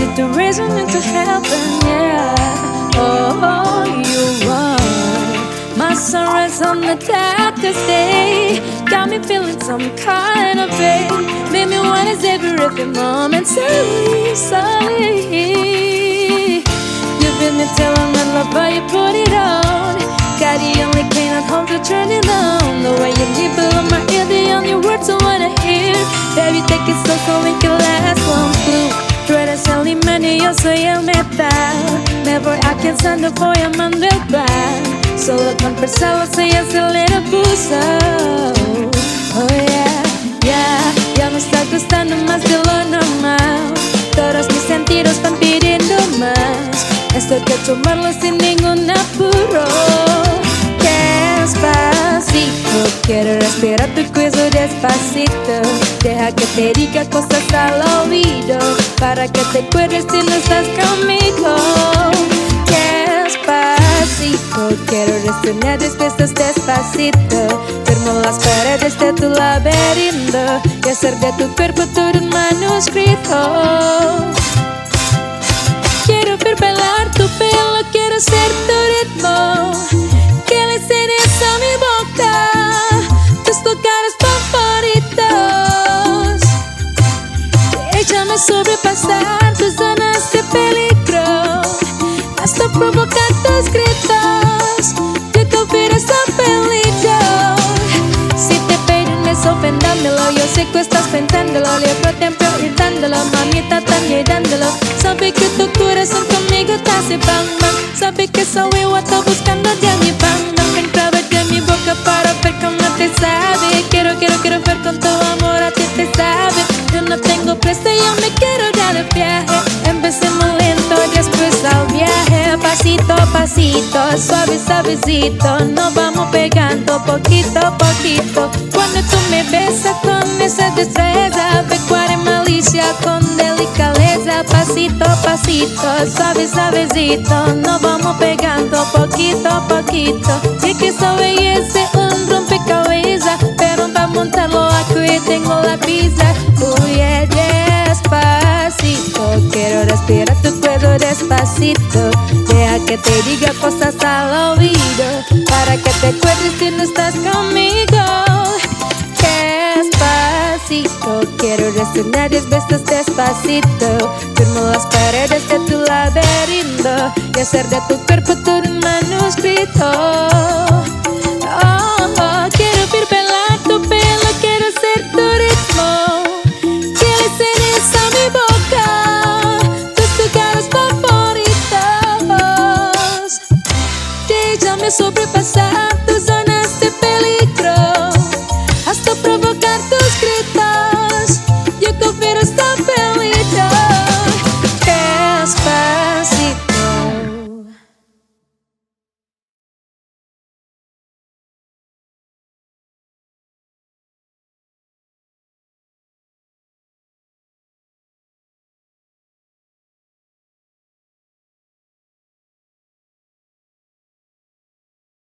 necesito reason to heaven, yeah. Oh, you are my sunrise on the darkest day. Got me feeling some kind of way. Made me wanna savor every moment slowly, slowly. You feel me telling my love, but you put it on. Got the only pain at home to turn it on. The way you nibble on my ear, the only words I wanna hear. Baby, take it slow so we can last Me voy alcanzando, voy amando el plan. Solo con pensarlo se acelera el pulso. Oh yeah, yeah, ya me está gustando más de lo normal. Todos mis sentidos van pidiendo más. Esto hay que tomarlo sin ningún apuro. Despacito. Deja que te diga cosas al oído para que te acuerdes si no estás conmigo. Despacito, quiero resonar despiertas despacito. Firmo las paredes de tu laberinto y hacer de tu cuerpo todo un manuscrito. Quiero ver bailar tu pelo, quiero ser tu sobrepasar tus zonas de peligro hasta provocar tus gritos. Yo te ofrezco peligro. Si te piden eso, ofendándolo. Yo sé que estás pensándolo. Libro tiempo irritándolo. Mamita, tan llenándolo. Sabe que tu corazón conmigo te hace bang. Sabe que soy igual, está buscando ya mi bang. Entraba de mi boca para ver cómo te sabe. Quiero, quiero, quiero ver con tu amor a ti te sabe. Presta, yo me quiero dar de viaje. Empecemos lento, después al viaje. Pasito a pasito, suave, suavecito. Nos vamos pegando poquito a poquito. Cuando tú me besas con esa destreza, pecuaria malicia con delicadeza. Pasito a pasito, suave, suavecito. Nos vamos pegando poquito a poquito. Sé que esa belleza un rompecabezas, despacito. Deja que te diga cosas al oído. Para que te acuerdes si no estás conmigo. Despacito. Quiero resonar diez veces despacito. Firmo las paredes de tu laberinto. Y hacer de tu cuerpo todo un manuscrito. sobre